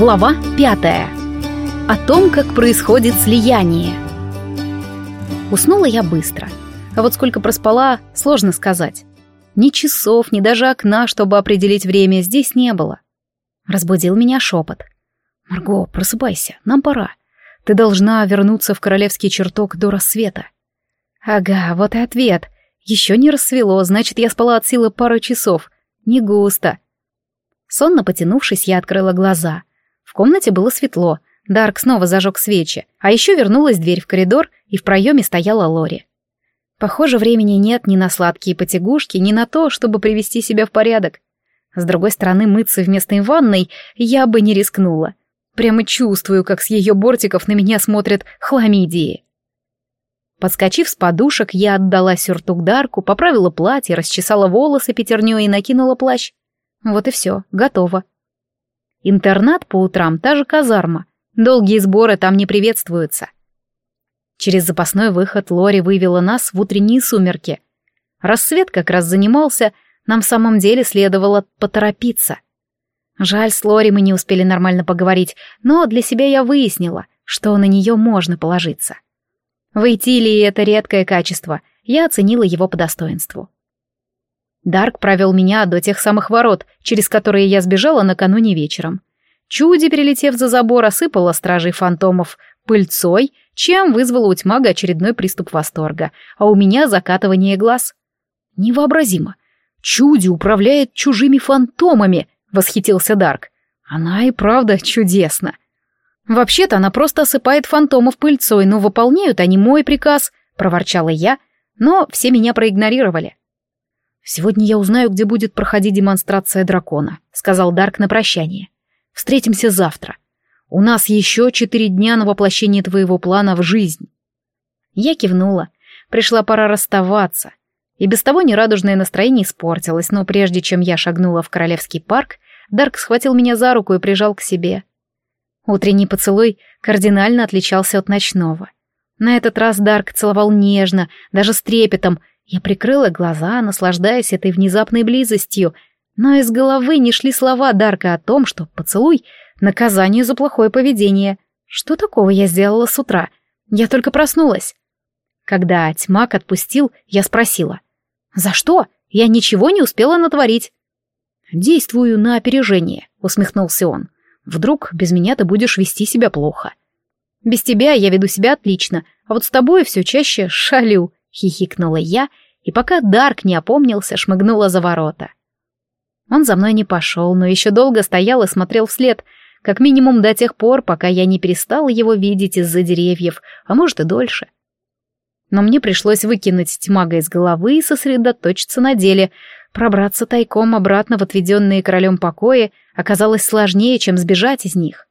Глава пятая. О том, как происходит слияние. Уснула я быстро. А вот сколько проспала, сложно сказать. Ни часов, ни даже окна, чтобы определить время, здесь не было. Разбудил меня шепот. «Марго, просыпайся, нам пора. Ты должна вернуться в королевский чертог до рассвета». «Ага, вот и ответ. Еще не рассвело, значит, я спала от силы пару часов. Не густо». Сонно потянувшись, я открыла глаза. В комнате было светло. Дарк снова зажег свечи, а еще вернулась дверь в коридор, и в проеме стояла Лори. Похоже, времени нет ни на сладкие потягушки, ни на то, чтобы привести себя в порядок. С другой стороны, мыться вместо ванной я бы не рискнула. Прямо чувствую, как с ее бортиков на меня смотрят хламидии. Подскочив с подушек, я отдала сюртук Дарку, поправила платье, расчесала волосы пятерней и накинула плащ. Вот и все, готово. Интернат по утрам та же казарма. Долгие сборы там не приветствуются. Через запасной выход Лори вывела нас в утренние сумерки. Рассвет как раз занимался, нам в самом деле следовало поторопиться. Жаль, с Лори мы не успели нормально поговорить, но для себя я выяснила, что на нее можно положиться. В Итилии это редкое качество, я оценила его по достоинству. Дарк провел меня до тех самых ворот, через которые я сбежала накануне вечером. Чуди, перелетев за забор, осыпала стражей фантомов пыльцой, чем вызвала у тьмага очередной приступ восторга, а у меня закатывание глаз. Невообразимо. Чуди управляет чужими фантомами, восхитился Дарк. Она и правда чудесна. Вообще-то она просто осыпает фантомов пыльцой, но выполняют они мой приказ, проворчала я, но все меня проигнорировали. «Сегодня я узнаю, где будет проходить демонстрация дракона», — сказал Дарк на прощание. «Встретимся завтра. У нас еще четыре дня на воплощение твоего плана в жизнь». Я кивнула. Пришла пора расставаться. И без того нерадужное настроение испортилось, но прежде чем я шагнула в Королевский парк, Дарк схватил меня за руку и прижал к себе. Утренний поцелуй кардинально отличался от ночного. На этот раз Дарк целовал нежно, даже с трепетом, я прикрыла глаза, наслаждаясь этой внезапной близостью, но из головы не шли слова Дарка о том, что поцелуй — наказание за плохое поведение. Что такого я сделала с утра? Я только проснулась. Когда тьмак отпустил, я спросила. «За что? Я ничего не успела натворить». «Действую на опережение», — усмехнулся он. «Вдруг без меня ты будешь вести себя плохо». «Без тебя я веду себя отлично, а вот с тобой все чаще шалю», — хихикнула я, и пока Дарк не опомнился, шмыгнула за ворота. Он за мной не пошел, но еще долго стоял и смотрел вслед, как минимум до тех пор, пока я не перестала его видеть из-за деревьев, а может и дольше. Но мне пришлось выкинуть тьмага из головы и сосредоточиться на деле. Пробраться тайком обратно в отведенные королем покои оказалось сложнее, чем сбежать из них.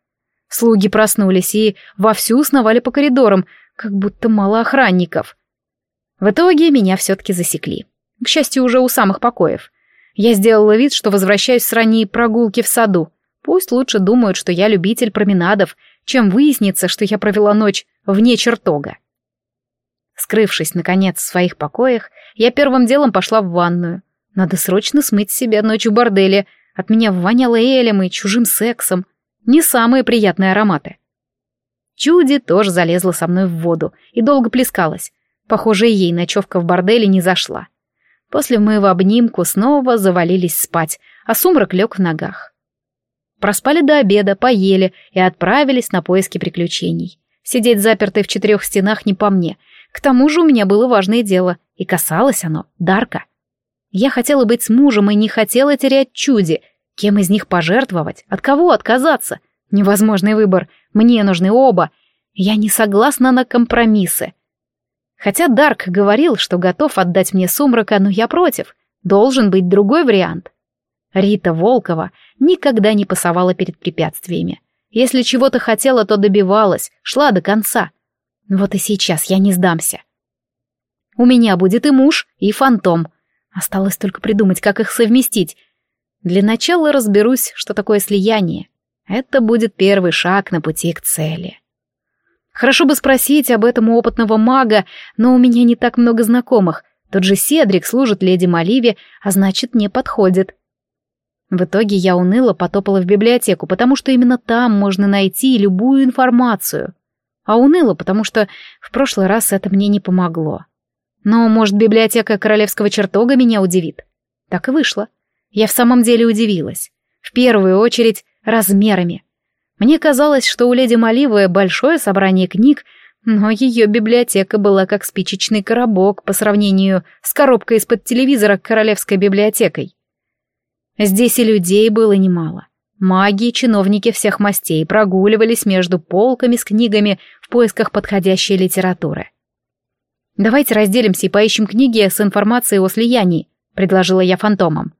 Слуги проснулись и вовсю сновали по коридорам, как будто мало охранников. В итоге меня все-таки засекли. К счастью, уже у самых покоев. Я сделала вид, что возвращаюсь с ранней прогулки в саду. Пусть лучше думают, что я любитель променадов, чем выяснится, что я провела ночь вне чертога. Скрывшись, наконец, в своих покоях, я первым делом пошла в ванную. Надо срочно смыть себя ночью борделе. От меня воняло элем и чужим сексом. Не самые приятные ароматы. Чуди тоже залезла со мной в воду и долго плескалась. Похоже, ей ночевка в борделе не зашла. После мы в обнимку снова завалились спать, а сумрак лег в ногах. Проспали до обеда, поели и отправились на поиски приключений. Сидеть запертой в четырех стенах не по мне. К тому же у меня было важное дело, и касалось оно Дарка. Я хотела быть с мужем и не хотела терять чуди. Кем из них пожертвовать? От кого отказаться? Невозможный выбор. Мне нужны оба. Я не согласна на компромиссы. Хотя Дарк говорил, что готов отдать мне сумрака, но я против. Должен быть другой вариант. Рита Волкова никогда не пасовала перед препятствиями. Если чего-то хотела, то добивалась, шла до конца. Вот и сейчас я не сдамся. У меня будет и муж, и фантом. Осталось только придумать, как их совместить. Для начала разберусь, что такое слияние. Это будет первый шаг на пути к цели. Хорошо бы спросить об этом у опытного мага, но у меня не так много знакомых. Тот же Седрик служит леди Маливе, а значит, не подходит. В итоге я уныло потопала в библиотеку, потому что именно там можно найти любую информацию. А уныло, потому что в прошлый раз это мне не помогло. Но, может, библиотека королевского чертога меня удивит? Так и вышло. Я в самом деле удивилась. В первую очередь размерами. Мне казалось, что у леди Маливы большое собрание книг, но ее библиотека была как спичечный коробок по сравнению с коробкой из-под телевизора королевской библиотекой. Здесь и людей было немало. Маги и чиновники всех мастей прогуливались между полками с книгами в поисках подходящей литературы. «Давайте разделимся и поищем книги с информацией о слиянии», — предложила я фантомам.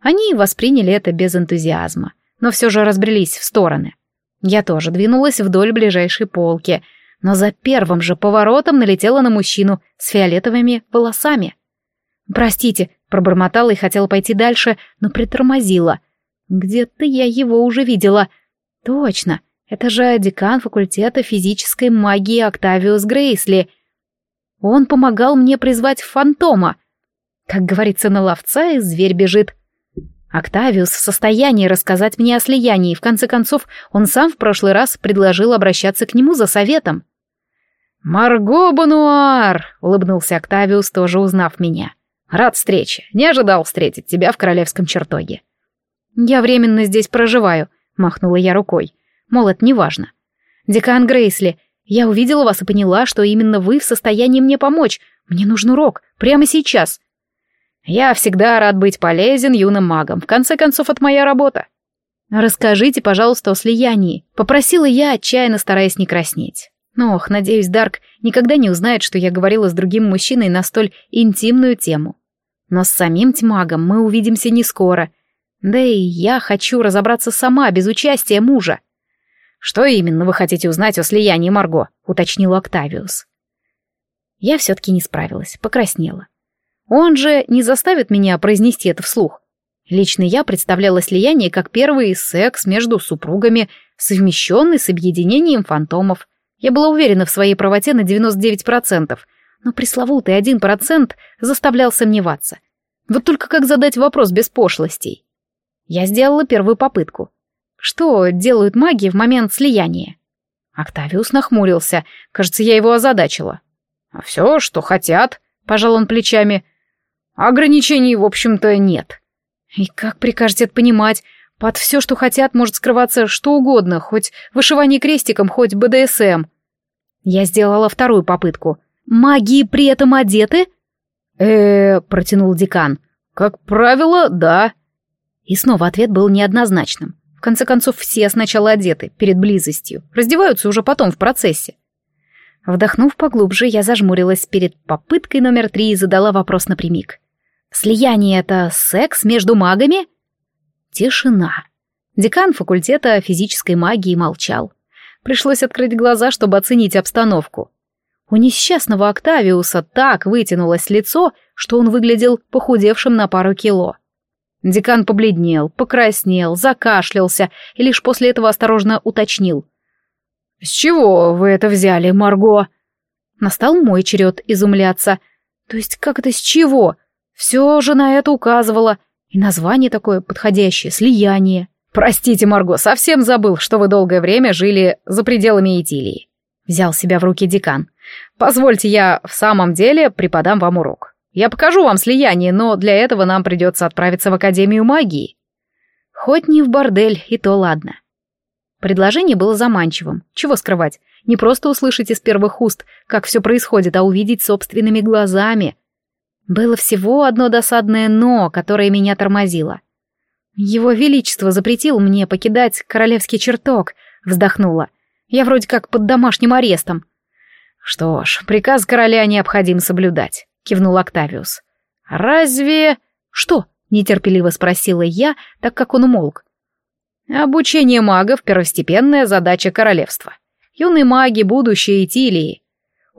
Они восприняли это без энтузиазма, но все же разбрелись в стороны. Я тоже двинулась вдоль ближайшей полки, но за первым же поворотом налетела на мужчину с фиолетовыми волосами. «Простите», Пробормотала и хотела пойти дальше, но притормозила. Где-то я его уже видела. Точно, это же декан факультета физической магии Октавиус Грейсли. Он помогал мне призвать фантома. Как говорится, на ловца и зверь бежит. Октавиус в состоянии рассказать мне о слиянии, и в конце концов он сам в прошлый раз предложил обращаться к нему за советом. «Марго Бануар!» — улыбнулся Октавиус, тоже узнав меня. Рад встрече. Не ожидал встретить тебя в королевском чертоге. Я временно здесь проживаю, махнула я рукой. Мол, это не важно. Декан Грейсли, я увидела вас и поняла, что именно вы в состоянии мне помочь. Мне нужен урок. Прямо сейчас. Я всегда рад быть полезен юным магам. В конце концов, это моя работа. Расскажите, пожалуйста, о слиянии. Попросила я, отчаянно стараясь не краснеть. Ох, надеюсь, Дарк никогда не узнает, что я говорила с другим мужчиной на столь интимную тему. Но с самим тьмагом мы увидимся не скоро. Да и я хочу разобраться сама, без участия мужа. «Что именно вы хотите узнать о слиянии Марго?» — уточнил Октавиус. Я все-таки не справилась, покраснела. Он же не заставит меня произнести это вслух. Лично я представляла слияние как первый секс между супругами, совмещенный с объединением фантомов. Я была уверена в своей правоте на 99%, но пресловутый один процент заставлял сомневаться. Вот только как задать вопрос без пошлостей? Я сделала первую попытку. Что делают маги в момент слияния? Октавиус нахмурился. Кажется, я его озадачила. Все, что хотят, пожал он плечами. Ограничений, в общем-то, нет. И как прикажете это понимать? Под все, что хотят, может скрываться что угодно, хоть вышивание крестиком, хоть БДСМ. Я сделала вторую попытку — Маги при этом одеты? э протянул декан. Как правило, да. И снова ответ был неоднозначным. В конце концов, все сначала одеты, перед близостью, раздеваются уже потом в процессе. Вдохнув поглубже, я зажмурилась перед попыткой номер три и задала вопрос напрямик. «Слияние — это секс между магами?» Тишина. Декан факультета физической магии молчал. Пришлось открыть глаза, чтобы оценить обстановку. У несчастного Октавиуса так вытянулось лицо, что он выглядел похудевшим на пару кило. Декан побледнел, покраснел, закашлялся и лишь после этого осторожно уточнил. «С чего вы это взяли, Марго?» Настал мой черед изумляться. То есть как это с чего? Все же на это указывало. И название такое подходящее — «Слияние». «Простите, Марго, совсем забыл, что вы долгое время жили за пределами Итилии». Взял себя в руки декан. Позвольте, я в самом деле преподам вам урок. Я покажу вам слияние, но для этого нам придется отправиться в Академию магии. Хоть не в бордель, и то ладно. Предложение было заманчивым. Чего скрывать? Не просто услышать из первых уст, как все происходит, а увидеть собственными глазами. Было всего одно досадное «но», которое меня тормозило. «Его Величество запретил мне покидать королевский чертог», — вздохнула. «Я вроде как под домашним арестом. «Что ж, приказ короля необходимо соблюдать», — кивнул Октавиус. «Разве...» «Что?» — нетерпеливо спросила я, так как он умолк. «Обучение магов — первостепенная задача королевства. Юные маги — будущее Итилии.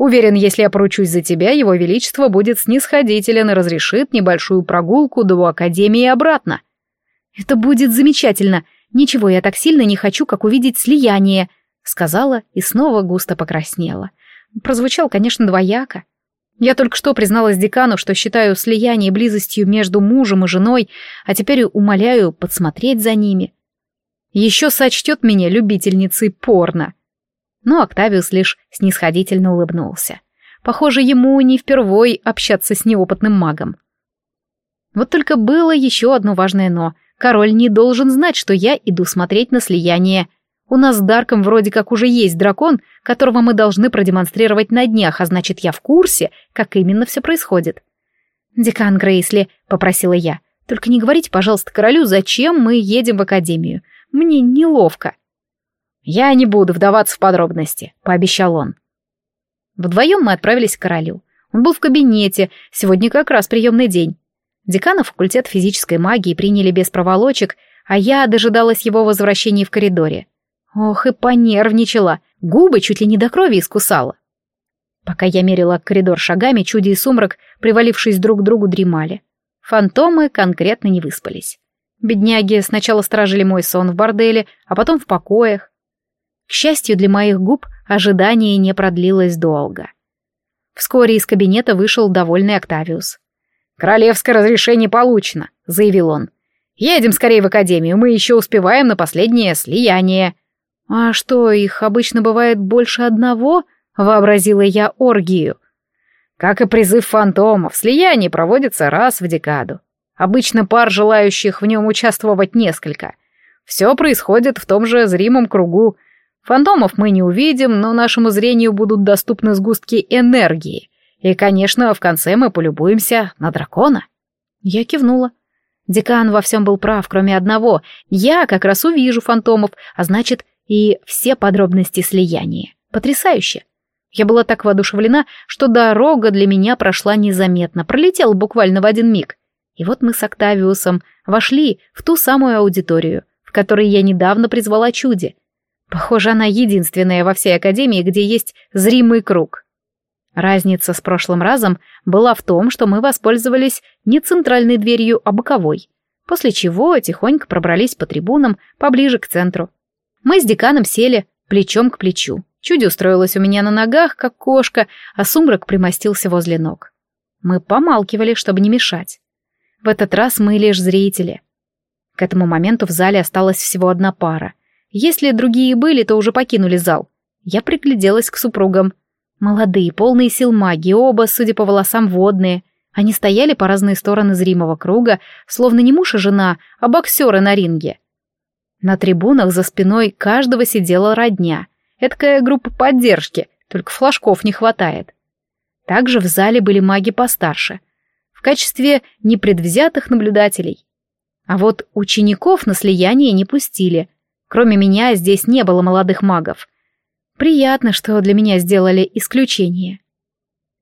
Уверен, если я поручусь за тебя, его величество будет снисходителен и разрешит небольшую прогулку до Академии и обратно». «Это будет замечательно. Ничего я так сильно не хочу, как увидеть слияние», — сказала и снова густо покраснела прозвучал, конечно, двояко. Я только что призналась декану, что считаю слияние близостью между мужем и женой, а теперь умоляю подсмотреть за ними. Еще сочтет меня любительницей порно. Но Октавиус лишь снисходительно улыбнулся. Похоже, ему не впервой общаться с неопытным магом. Вот только было еще одно важное «но». Король не должен знать, что я иду смотреть на слияние. У нас с Дарком вроде как уже есть дракон, которого мы должны продемонстрировать на днях, а значит, я в курсе, как именно все происходит. «Декан Грейсли», — попросила я, — «только не говорите, пожалуйста, королю, зачем мы едем в академию. Мне неловко». «Я не буду вдаваться в подробности», — пообещал он. Вдвоем мы отправились к королю. Он был в кабинете, сегодня как раз приемный день. Декана факультета физической магии приняли без проволочек, а я дожидалась его возвращения в коридоре. Ох, и понервничала, губы чуть ли не до крови искусала. Пока я мерила коридор шагами, чуди и сумрак, привалившись друг к другу, дремали. Фантомы конкретно не выспались. Бедняги сначала стражили мой сон в борделе, а потом в покоях. К счастью для моих губ, ожидание не продлилось долго. Вскоре из кабинета вышел довольный Октавиус. «Королевское разрешение получено», — заявил он. «Едем скорее в академию, мы еще успеваем на последнее слияние». «А что, их обычно бывает больше одного?» — вообразила я оргию. «Как и призыв фантомов, слияние проводится раз в декаду. Обычно пар, желающих в нем участвовать, несколько. Все происходит в том же зримом кругу. Фантомов мы не увидим, но нашему зрению будут доступны сгустки энергии, и, конечно, в конце мы полюбуемся на дракона. Я кивнула. Декан во всем был прав, кроме одного. Я как раз увижу фантомов, а значит, и все подробности слияния. Потрясающе. Я была так воодушевлена, что дорога для меня прошла незаметно, пролетела буквально в один миг. И вот мы с Октавиусом вошли в ту самую аудиторию, в которой я недавно призвала чуди. Похоже, она единственная во всей академии, где есть зримый круг. Разница с прошлым разом была в том, что мы воспользовались не центральной дверью, а боковой, после чего тихонько пробрались по трибунам поближе к центру. Мы с деканом сели плечом к плечу. Чуди устроилась у меня на ногах, как кошка, а сумрак примостился возле ног. Мы помалкивали, чтобы не мешать. В этот раз мы лишь зрители. К этому моменту в зале осталась всего одна пара. Если другие были, то уже покинули зал. Я пригляделась к супругам. Молодые, полные сил маги, оба, судя по волосам, водные. Они стояли по разные стороны зримого круга, словно не муж и жена, а боксеры на ринге. На трибунах за спиной каждого сидела родня. Эдакая группа поддержки, только флажков не хватает. Также в зале были маги постарше, в качестве непредвзятых наблюдателей. А вот учеников на слияние не пустили. Кроме меня здесь не было молодых магов. Приятно, что для меня сделали исключение.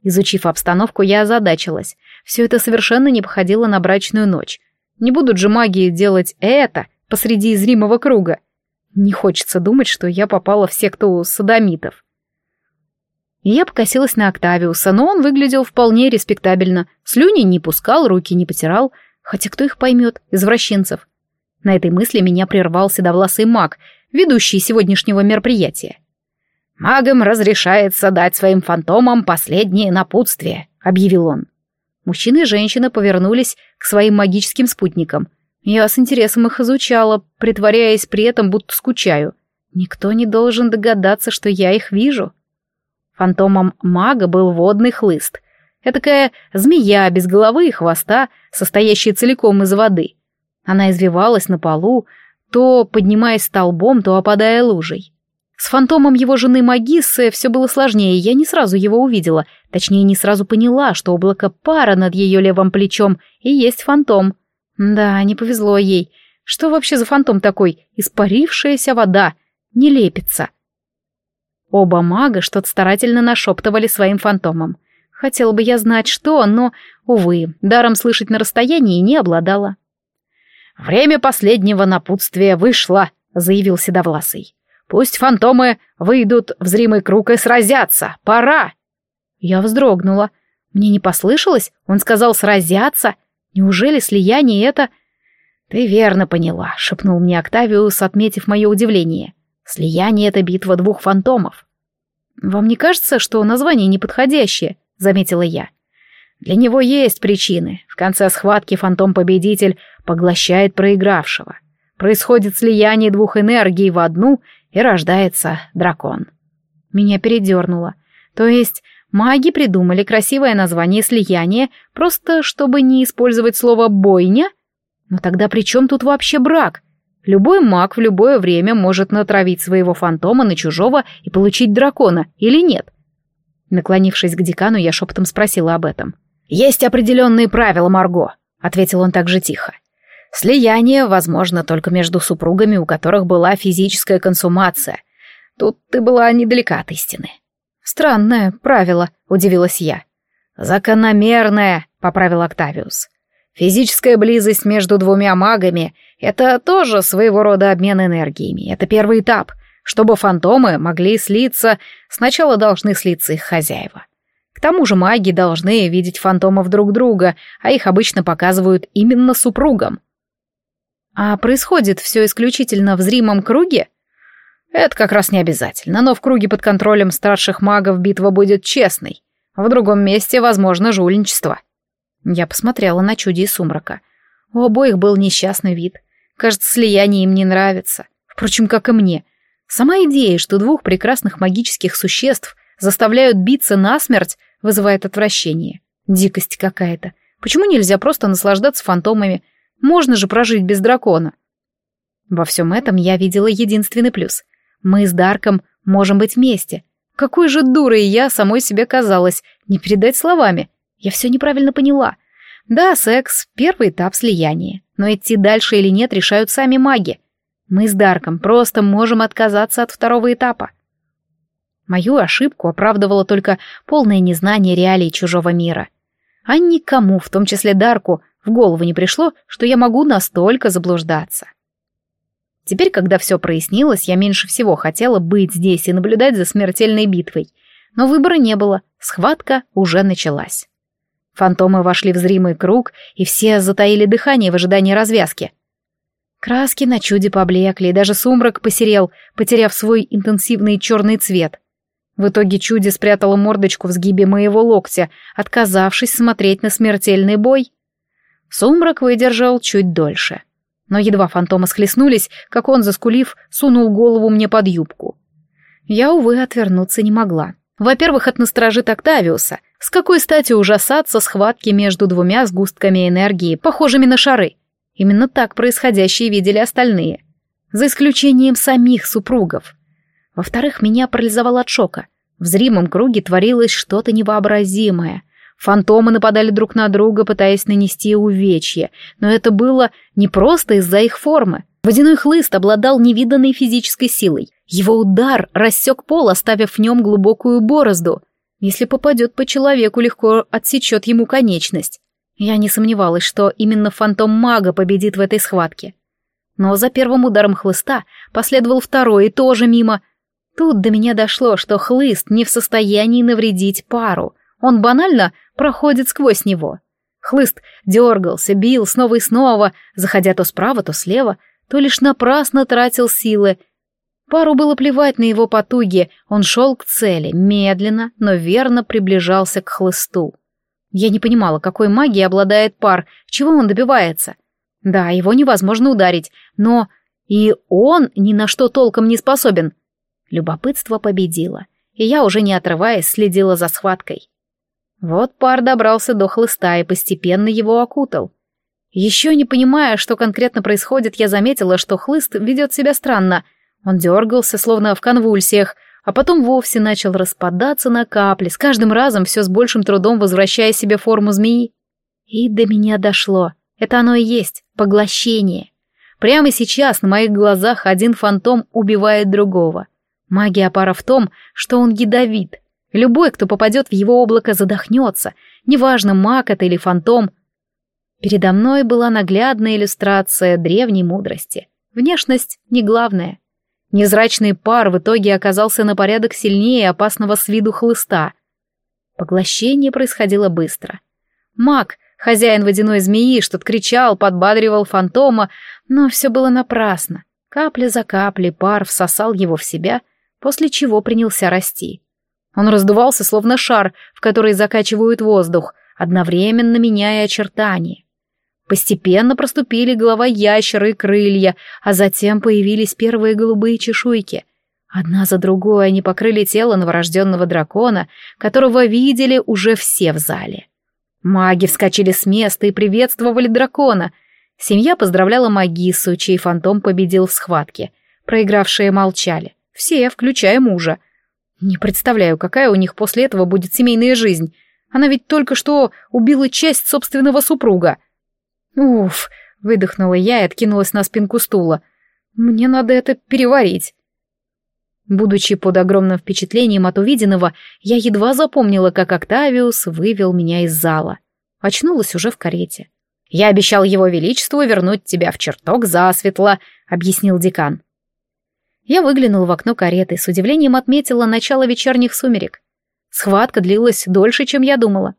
Изучив обстановку, я озадачилась. Все это совершенно не походило на брачную ночь. Не будут же маги делать это посреди зримого круга. Не хочется думать, что я попала в секту садомитов. я покосилась на Октавиуса, но он выглядел вполне респектабельно. Слюни не пускал, руки не потирал. Хотя кто их поймет, извращенцев? На этой мысли меня прервал седовласый маг, ведущий сегодняшнего мероприятия. «Магам разрешается дать своим фантомам последнее напутствие», — объявил он. Мужчина и женщина повернулись к своим магическим спутникам. Я с интересом их изучала, притворяясь при этом, будто скучаю. Никто не должен догадаться, что я их вижу. Фантомом мага был водный хлыст. Этакая змея без головы и хвоста, состоящая целиком из воды. Она извивалась на полу, то поднимаясь столбом, то опадая лужей. С фантомом его жены Магиссы все было сложнее, я не сразу его увидела, точнее, не сразу поняла, что облако пара над ее левым плечом и есть фантом. Да, не повезло ей. Что вообще за фантом такой? Испарившаяся вода. Не лепится. Оба мага что-то старательно нашептывали своим фантомам. Хотела бы я знать, что, но, увы, даром слышать на расстоянии не обладала. «Время последнего напутствия вышло», — заявил Седовласый. Пусть фантомы выйдут в зримый круг и сразятся. Пора!» Я вздрогнула. Мне не послышалось? Он сказал «сразятся»? Неужели слияние это... «Ты верно поняла», — шепнул мне Октавиус, отметив мое удивление. «Слияние — это битва двух фантомов». «Вам не кажется, что название неподходящее?» — заметила я. Для него есть причины. В конце схватки фантом-победитель поглощает проигравшего. Происходит слияние двух энергий в одну, и рождается дракон. Меня передернуло. То есть маги придумали красивое название слияния, просто чтобы не использовать слово «бойня»? Но тогда при чем тут вообще брак? Любой маг в любое время может натравить своего фантома на чужого и получить дракона, или нет? Наклонившись к декану, я шепотом спросила об этом. «Есть определенные правила, Марго», — ответил он также тихо. «Слияние возможно только между супругами, у которых была физическая консумация. Тут ты была недалека от истины». «Странное правило», — удивилась я. «Закономерное», — поправил Октавиус. «Физическая близость между двумя магами — это тоже своего рода обмен энергиями. Это первый этап. Чтобы фантомы могли слиться, сначала должны слиться их хозяева. К тому же маги должны видеть фантомов друг друга, а их обычно показывают именно супругам. А происходит все исключительно в зримом круге? Это как раз не обязательно, но в круге под контролем старших магов битва будет честной. В другом месте, возможно, жульничество. Я посмотрела на чуди сумрака. У обоих был несчастный вид. Кажется, слияние им не нравится. Впрочем, как и мне. Сама идея, что двух прекрасных магических существ заставляют биться насмерть, вызывает отвращение. Дикость какая-то. Почему нельзя просто наслаждаться фантомами? Можно же прожить без дракона. Во всем этом я видела единственный плюс. Мы с Дарком можем быть вместе. Какой же дурой я самой себе казалась, не передать словами. Я все неправильно поняла. Да, секс — первый этап слияния, но идти дальше или нет решают сами маги. Мы с Дарком просто можем отказаться от второго этапа. Мою ошибку оправдывало только полное незнание реалий чужого мира. А никому, в том числе Дарку, в голову не пришло, что я могу настолько заблуждаться. Теперь, когда все прояснилось, я меньше всего хотела быть здесь и наблюдать за смертельной битвой. Но выбора не было, схватка уже началась. Фантомы вошли в зримый круг, и все затаили дыхание в ожидании развязки. Краски на чуде поблекли, и даже сумрак посерел, потеряв свой интенсивный черный цвет. В итоге чуди спрятала мордочку в сгибе моего локтя, отказавшись смотреть на смертельный бой. Сумрак выдержал чуть дольше. Но едва фантомы схлестнулись, как он, заскулив, сунул голову мне под юбку. Я, увы, отвернуться не могла. Во-первых, от насторожит Октавиуса. С какой стати ужасаться схватки между двумя сгустками энергии, похожими на шары? Именно так происходящее видели остальные. За исключением самих супругов. Во-вторых, меня парализовал от шока. В зримом круге творилось что-то невообразимое. Фантомы нападали друг на друга, пытаясь нанести увечье, но это было не просто из-за их формы. Водяной хлыст обладал невиданной физической силой. Его удар рассек пол, оставив в нем глубокую борозду. Если попадет по человеку, легко отсечет ему конечность. Я не сомневалась, что именно фантом мага победит в этой схватке. Но за первым ударом хлыста последовал второй и тоже мимо, Тут до меня дошло, что хлыст не в состоянии навредить пару. Он банально проходит сквозь него. Хлыст дергался, бил снова и снова, заходя то справа, то слева, то лишь напрасно тратил силы. Пару было плевать на его потуги, он шел к цели, медленно, но верно приближался к хлысту. Я не понимала, какой магией обладает пар, чего он добивается. Да, его невозможно ударить, но и он ни на что толком не способен. Любопытство победило, и я, уже не отрываясь, следила за схваткой. Вот пар добрался до хлыста и постепенно его окутал. Еще не понимая, что конкретно происходит, я заметила, что хлыст ведет себя странно. Он дергался, словно в конвульсиях, а потом вовсе начал распадаться на капли, с каждым разом все с большим трудом возвращая себе форму змеи. И до меня дошло. Это оно и есть, поглощение. Прямо сейчас на моих глазах один фантом убивает другого — Магия пара в том, что он ядовит. Любой, кто попадет в его облако, задохнется, неважно, маг это или фантом. Передо мной была наглядная иллюстрация древней мудрости. Внешность не главное. Незрачный пар в итоге оказался на порядок сильнее опасного с виду хлыста. Поглощение происходило быстро. Маг, хозяин водяной змеи, что-то кричал, подбадривал фантома, но все было напрасно. Капля за каплей пар всосал его в себя, после чего принялся расти. Он раздувался, словно шар, в который закачивают воздух, одновременно меняя очертания. Постепенно проступили голова ящера и крылья, а затем появились первые голубые чешуйки. Одна за другой они покрыли тело новорожденного дракона, которого видели уже все в зале. Маги вскочили с места и приветствовали дракона. Семья поздравляла Магису, чей фантом победил в схватке. Проигравшие молчали. Все, включая мужа. Не представляю, какая у них после этого будет семейная жизнь. Она ведь только что убила часть собственного супруга. Уф, выдохнула я и откинулась на спинку стула. Мне надо это переварить. Будучи под огромным впечатлением от увиденного, я едва запомнила, как Октавиус вывел меня из зала. Очнулась уже в карете. «Я обещал его величеству вернуть тебя в чертог засветло», — объяснил декан. Я выглянула в окно кареты, с удивлением отметила начало вечерних сумерек. Схватка длилась дольше, чем я думала.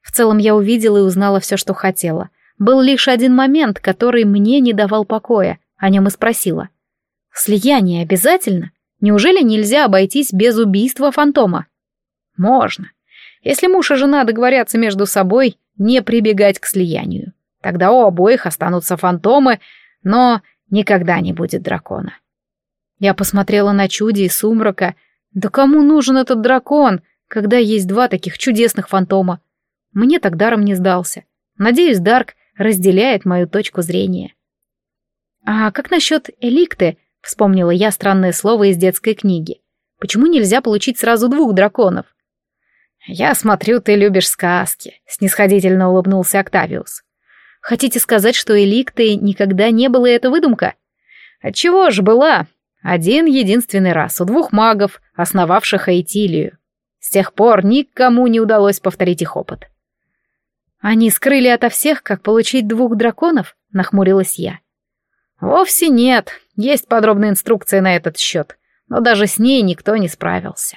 В целом я увидела и узнала все, что хотела. Был лишь один момент, который мне не давал покоя. О нем и спросила. «Слияние обязательно?» Неужели нельзя обойтись без убийства фантома? Можно. Если муж и жена договорятся между собой не прибегать к слиянию. Тогда у обоих останутся фантомы, но никогда не будет дракона. Я посмотрела на чуди и сумрака. Да кому нужен этот дракон, когда есть два таких чудесных фантома? Мне так даром не сдался. Надеюсь, Дарк разделяет мою точку зрения. А как насчет Эликты, Вспомнила я странное слово из детской книги. Почему нельзя получить сразу двух драконов? «Я смотрю, ты любишь сказки», — снисходительно улыбнулся Октавиус. «Хотите сказать, что эликты никогда не было эта выдумка?» «Отчего же была? Один единственный раз у двух магов, основавших Аэтилию. С тех пор никому не удалось повторить их опыт». «Они скрыли ото всех, как получить двух драконов?» — нахмурилась я. «Вовсе нет. Есть подробная инструкция на этот счет, но даже с ней никто не справился».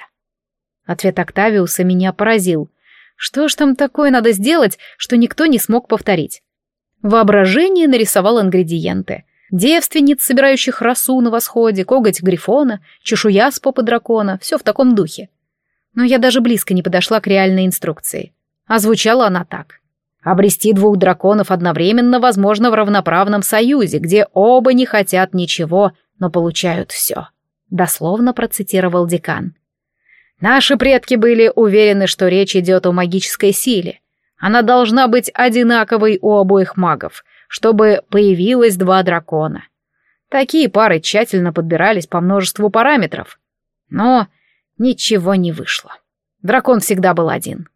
Ответ Октавиуса меня поразил. Что ж там такое надо сделать, что никто не смог повторить? Воображение нарисовал ингредиенты. Девственниц, собирающих росу на восходе, коготь грифона, чешуя с попы дракона, все в таком духе. Но я даже близко не подошла к реальной инструкции. А звучала она так. Обрести двух драконов одновременно возможно в равноправном союзе, где оба не хотят ничего, но получают все. Дословно процитировал декан. Наши предки были уверены, что речь идет о магической силе. Она должна быть одинаковой у обоих магов, чтобы появилось два дракона. Такие пары тщательно подбирались по множеству параметров. Но ничего не вышло. Дракон всегда был один.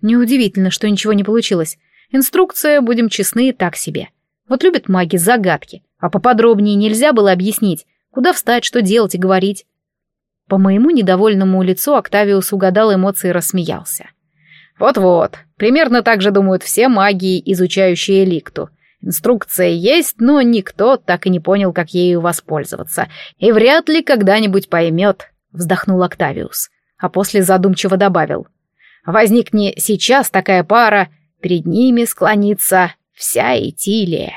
Неудивительно, что ничего не получилось. Инструкция, будем честны, так себе. Вот любят маги загадки, а поподробнее нельзя было объяснить, куда встать, что делать и говорить. По моему недовольному лицу Октавиус угадал эмоции и рассмеялся. Вот-вот, примерно так же думают все маги, изучающие ликту. Инструкция есть, но никто так и не понял, как ею воспользоваться. И вряд ли когда-нибудь поймет, вздохнул Октавиус, а после задумчиво добавил. Возникне сейчас такая пара, перед ними склонится вся Итилия.